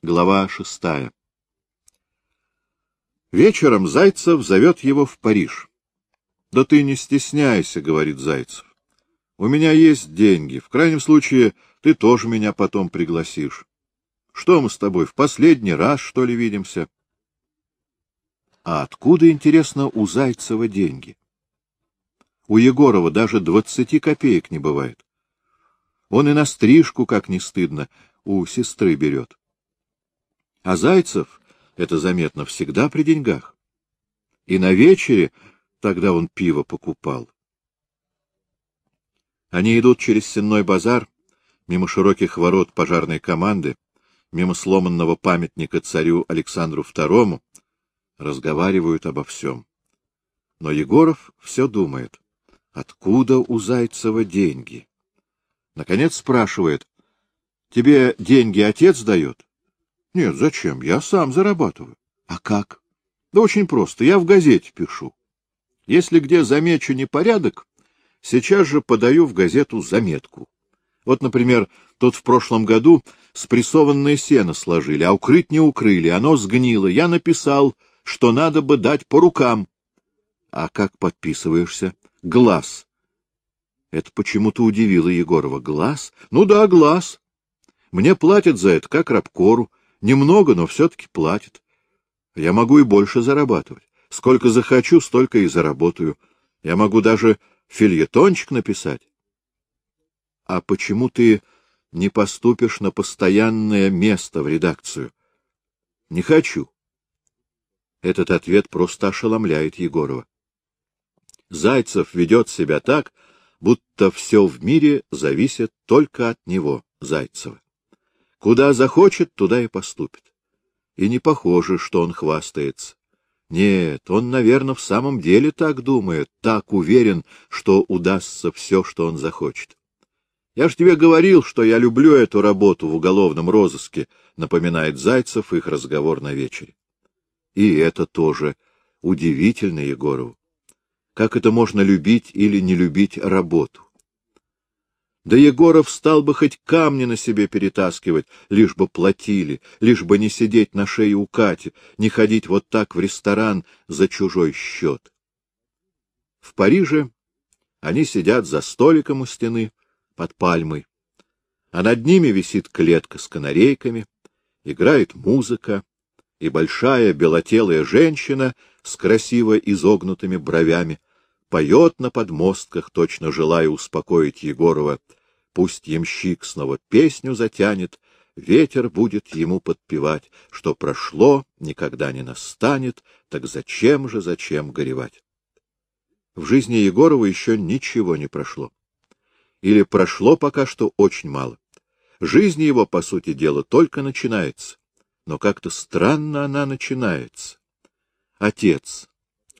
Глава шестая. Вечером Зайцев зовет его в Париж. — Да ты не стесняйся, — говорит Зайцев. — У меня есть деньги. В крайнем случае, ты тоже меня потом пригласишь. Что мы с тобой, в последний раз, что ли, видимся? А откуда, интересно, у Зайцева деньги? У Егорова даже двадцати копеек не бывает. Он и на стрижку, как не стыдно, у сестры берет. А Зайцев, это заметно, всегда при деньгах. И на вечере тогда он пиво покупал. Они идут через сенной базар, мимо широких ворот пожарной команды, мимо сломанного памятника царю Александру II, разговаривают обо всем. Но Егоров все думает, откуда у Зайцева деньги. Наконец спрашивает, тебе деньги отец дает? Нет, зачем? Я сам зарабатываю. А как? Да очень просто. Я в газете пишу. Если где замечу непорядок, сейчас же подаю в газету заметку. Вот, например, тут в прошлом году спрессованное сено сложили, а укрыть не укрыли, оно сгнило. Я написал, что надо бы дать по рукам. А как подписываешься? Глаз. Это почему-то удивило Егорова. Глаз? Ну да, глаз. Мне платят за это, как рабкору. Немного, но все-таки платят. Я могу и больше зарабатывать. Сколько захочу, столько и заработаю. Я могу даже фильетончик написать. А почему ты не поступишь на постоянное место в редакцию? Не хочу. Этот ответ просто ошеломляет Егорова. Зайцев ведет себя так, будто все в мире зависит только от него, Зайцева. Куда захочет, туда и поступит. И не похоже, что он хвастается. Нет, он, наверное, в самом деле так думает, так уверен, что удастся все, что он захочет. Я ж тебе говорил, что я люблю эту работу в уголовном розыске, напоминает Зайцев их разговор на вечере. И это тоже удивительно Егорову. Как это можно любить или не любить работу? Да Егоров стал бы хоть камни на себе перетаскивать, лишь бы платили, лишь бы не сидеть на шее у Кати, не ходить вот так в ресторан за чужой счет. В Париже они сидят за столиком у стены под пальмой, а над ними висит клетка с канарейками, играет музыка, и большая белотелая женщина с красиво изогнутыми бровями поет на подмостках, точно желая успокоить Егорова — Пусть ямщик снова песню затянет, ветер будет ему подпевать, что прошло, никогда не настанет, так зачем же, зачем горевать? В жизни Егорова еще ничего не прошло. Или прошло пока что очень мало. Жизнь его, по сути дела, только начинается. Но как-то странно она начинается. Отец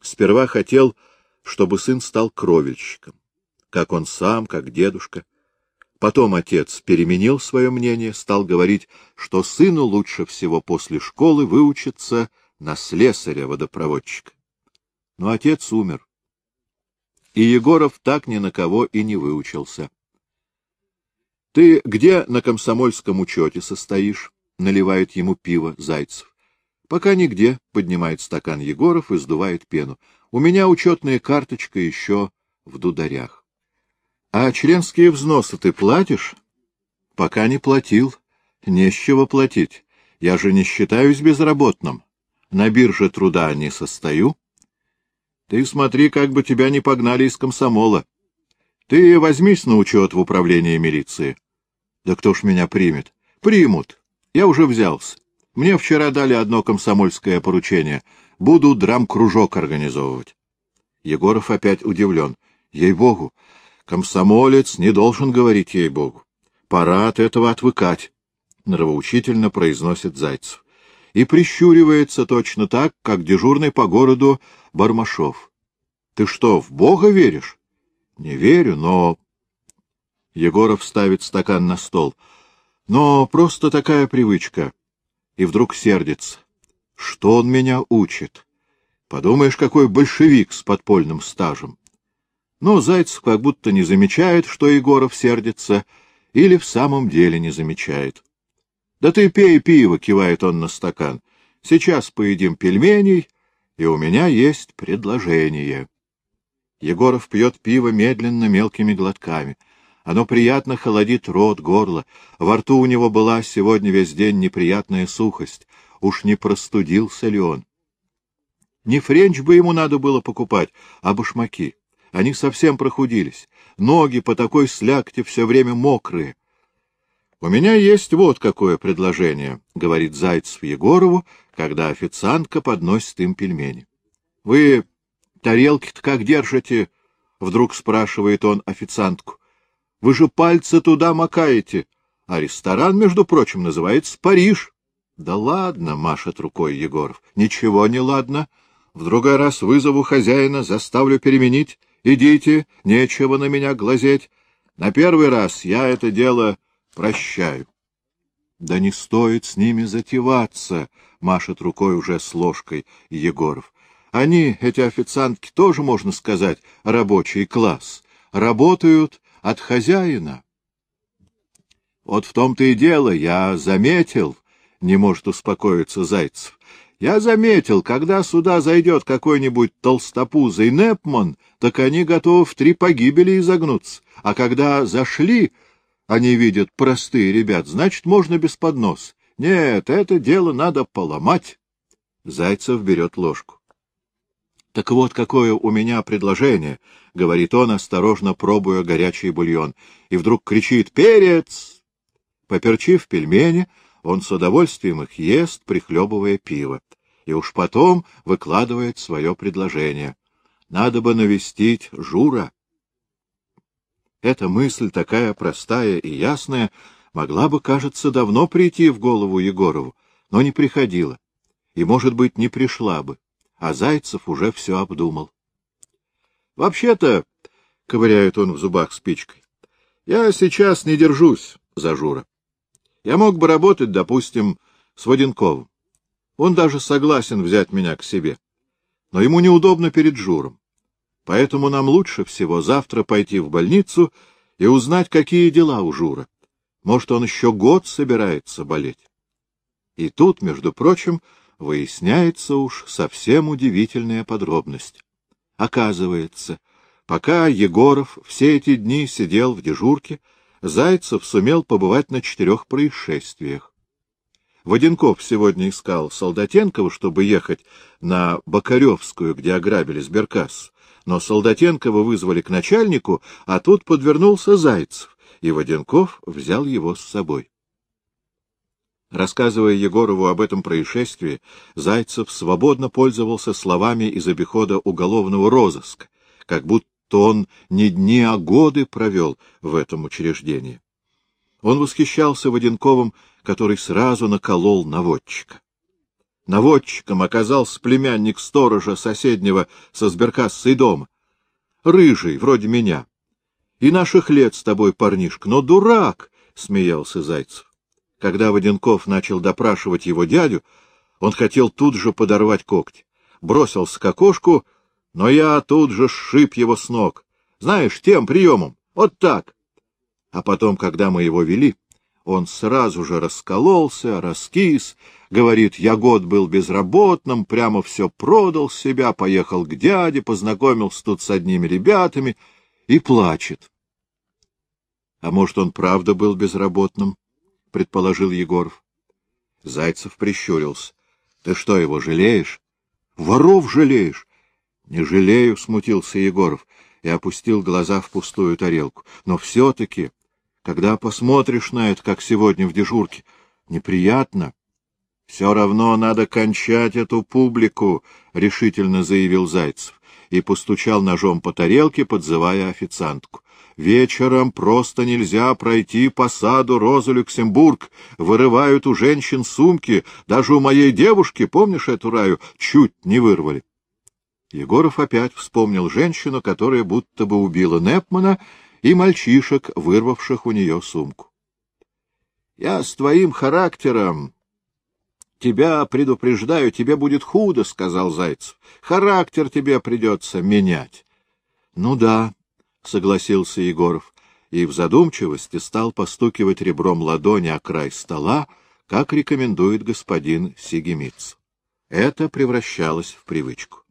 сперва хотел, чтобы сын стал кровельщиком, как он сам, как дедушка. Потом отец переменил свое мнение, стал говорить, что сыну лучше всего после школы выучиться на слесаря-водопроводчика. Но отец умер. И Егоров так ни на кого и не выучился. — Ты где на комсомольском учете состоишь? — наливает ему пиво Зайцев. — Пока нигде, — поднимает стакан Егоров и сдувает пену. — У меня учетная карточка еще в дударях. — А членские взносы ты платишь? — Пока не платил. Не с чего платить. Я же не считаюсь безработным. На бирже труда не состою. Ты смотри, как бы тебя не погнали из комсомола. Ты возьмись на учет в управление милиции. Да кто ж меня примет? Примут. Я уже взялся. Мне вчера дали одно комсомольское поручение. Буду драм-кружок организовывать. Егоров опять удивлен. Ей-богу, Комсомолец не должен говорить ей-богу. Пора от этого отвыкать, — нравоучительно произносит Зайцев. И прищуривается точно так, как дежурный по городу Бармашов. — Ты что, в Бога веришь? — Не верю, но... Егоров ставит стакан на стол. Но просто такая привычка. И вдруг сердится. Что он меня учит? Подумаешь, какой большевик с подпольным стажем. Но Зайцев как будто не замечает, что Егоров сердится, или в самом деле не замечает. — Да ты пей пиво, — кивает он на стакан. — Сейчас поедим пельменей, и у меня есть предложение. Егоров пьет пиво медленно, мелкими глотками. Оно приятно холодит рот, горло. Во рту у него была сегодня весь день неприятная сухость. Уж не простудился ли он? Не френч бы ему надо было покупать, а башмаки. Они совсем прохудились. Ноги по такой слякте все время мокрые. — У меня есть вот какое предложение, — говорит Зайцев Егорову, когда официантка подносит им пельмени. — Вы тарелки-то как держите? — вдруг спрашивает он официантку. — Вы же пальцы туда макаете. А ресторан, между прочим, называется «Париж». — Да ладно, — машет рукой Егоров. — Ничего не ладно. В другой раз вызову хозяина, заставлю переменить. Идите, нечего на меня глазеть. На первый раз я это дело прощаю. — Да не стоит с ними затеваться, — машет рукой уже с ложкой Егоров. — Они, эти официантки, тоже, можно сказать, рабочий класс. Работают от хозяина. — Вот в том-то и дело, я заметил, — не может успокоиться Зайцев. Я заметил, когда сюда зайдет какой-нибудь толстопузый Непман, так они готовы в три погибели изогнуться. А когда зашли, они видят простые ребят, значит, можно без поднос. Нет, это дело надо поломать. Зайцев берет ложку. — Так вот, какое у меня предложение, — говорит он, осторожно пробуя горячий бульон, и вдруг кричит «Перец!». Поперчив пельмени, он с удовольствием их ест, прихлебывая пиво, и уж потом выкладывает свое предложение. Надо бы навестить Жура. Эта мысль, такая простая и ясная, могла бы, кажется, давно прийти в голову Егорову, но не приходила, и, может быть, не пришла бы, а Зайцев уже все обдумал. Вообще-то, — ковыряет он в зубах спичкой, — я сейчас не держусь за Жура. Я мог бы работать, допустим, с Воденковым. Он даже согласен взять меня к себе. Но ему неудобно перед Журом. Поэтому нам лучше всего завтра пойти в больницу и узнать, какие дела у Жура. Может, он еще год собирается болеть. И тут, между прочим, выясняется уж совсем удивительная подробность. Оказывается, пока Егоров все эти дни сидел в дежурке, Зайцев сумел побывать на четырех происшествиях. Воденков сегодня искал Солдатенкова, чтобы ехать на Бокаревскую, где ограбили сберкассу. Но Солдатенкова вызвали к начальнику, а тут подвернулся Зайцев, и Воденков взял его с собой. Рассказывая Егорову об этом происшествии, Зайцев свободно пользовался словами из обихода уголовного розыска, как будто то он не дни, а годы провел в этом учреждении. Он восхищался Воденковым, который сразу наколол наводчика. Наводчиком оказался племянник сторожа соседнего со сберкассой дома. Рыжий, вроде меня. И наших лет с тобой, парнишка, но дурак, — смеялся Зайцев. Когда Воденков начал допрашивать его дядю, он хотел тут же подорвать когти. Бросился к окошку — но я тут же сшиб его с ног. Знаешь, тем приемом. Вот так. А потом, когда мы его вели, он сразу же раскололся, раскис, говорит, я год был безработным, прямо все продал себя, поехал к дяде, познакомился тут с одними ребятами и плачет. — А может, он правда был безработным? — предположил Егоров. Зайцев прищурился. — Ты что, его жалеешь? — Воров жалеешь? — Не жалею, — смутился Егоров и опустил глаза в пустую тарелку. — Но все-таки, когда посмотришь на это, как сегодня в дежурке, неприятно. — Все равно надо кончать эту публику, — решительно заявил Зайцев и постучал ножом по тарелке, подзывая официантку. Вечером просто нельзя пройти по саду Роза Люксембург. Вырывают у женщин сумки. Даже у моей девушки, помнишь эту раю, чуть не вырвали. Егоров опять вспомнил женщину, которая будто бы убила Непмана, и мальчишек, вырвавших у нее сумку. — Я с твоим характером... — Тебя предупреждаю, тебе будет худо, — сказал Зайцев. — Характер тебе придется менять. — Ну да, — согласился Егоров, и в задумчивости стал постукивать ребром ладони о край стола, как рекомендует господин Сигемиц. Это превращалось в привычку.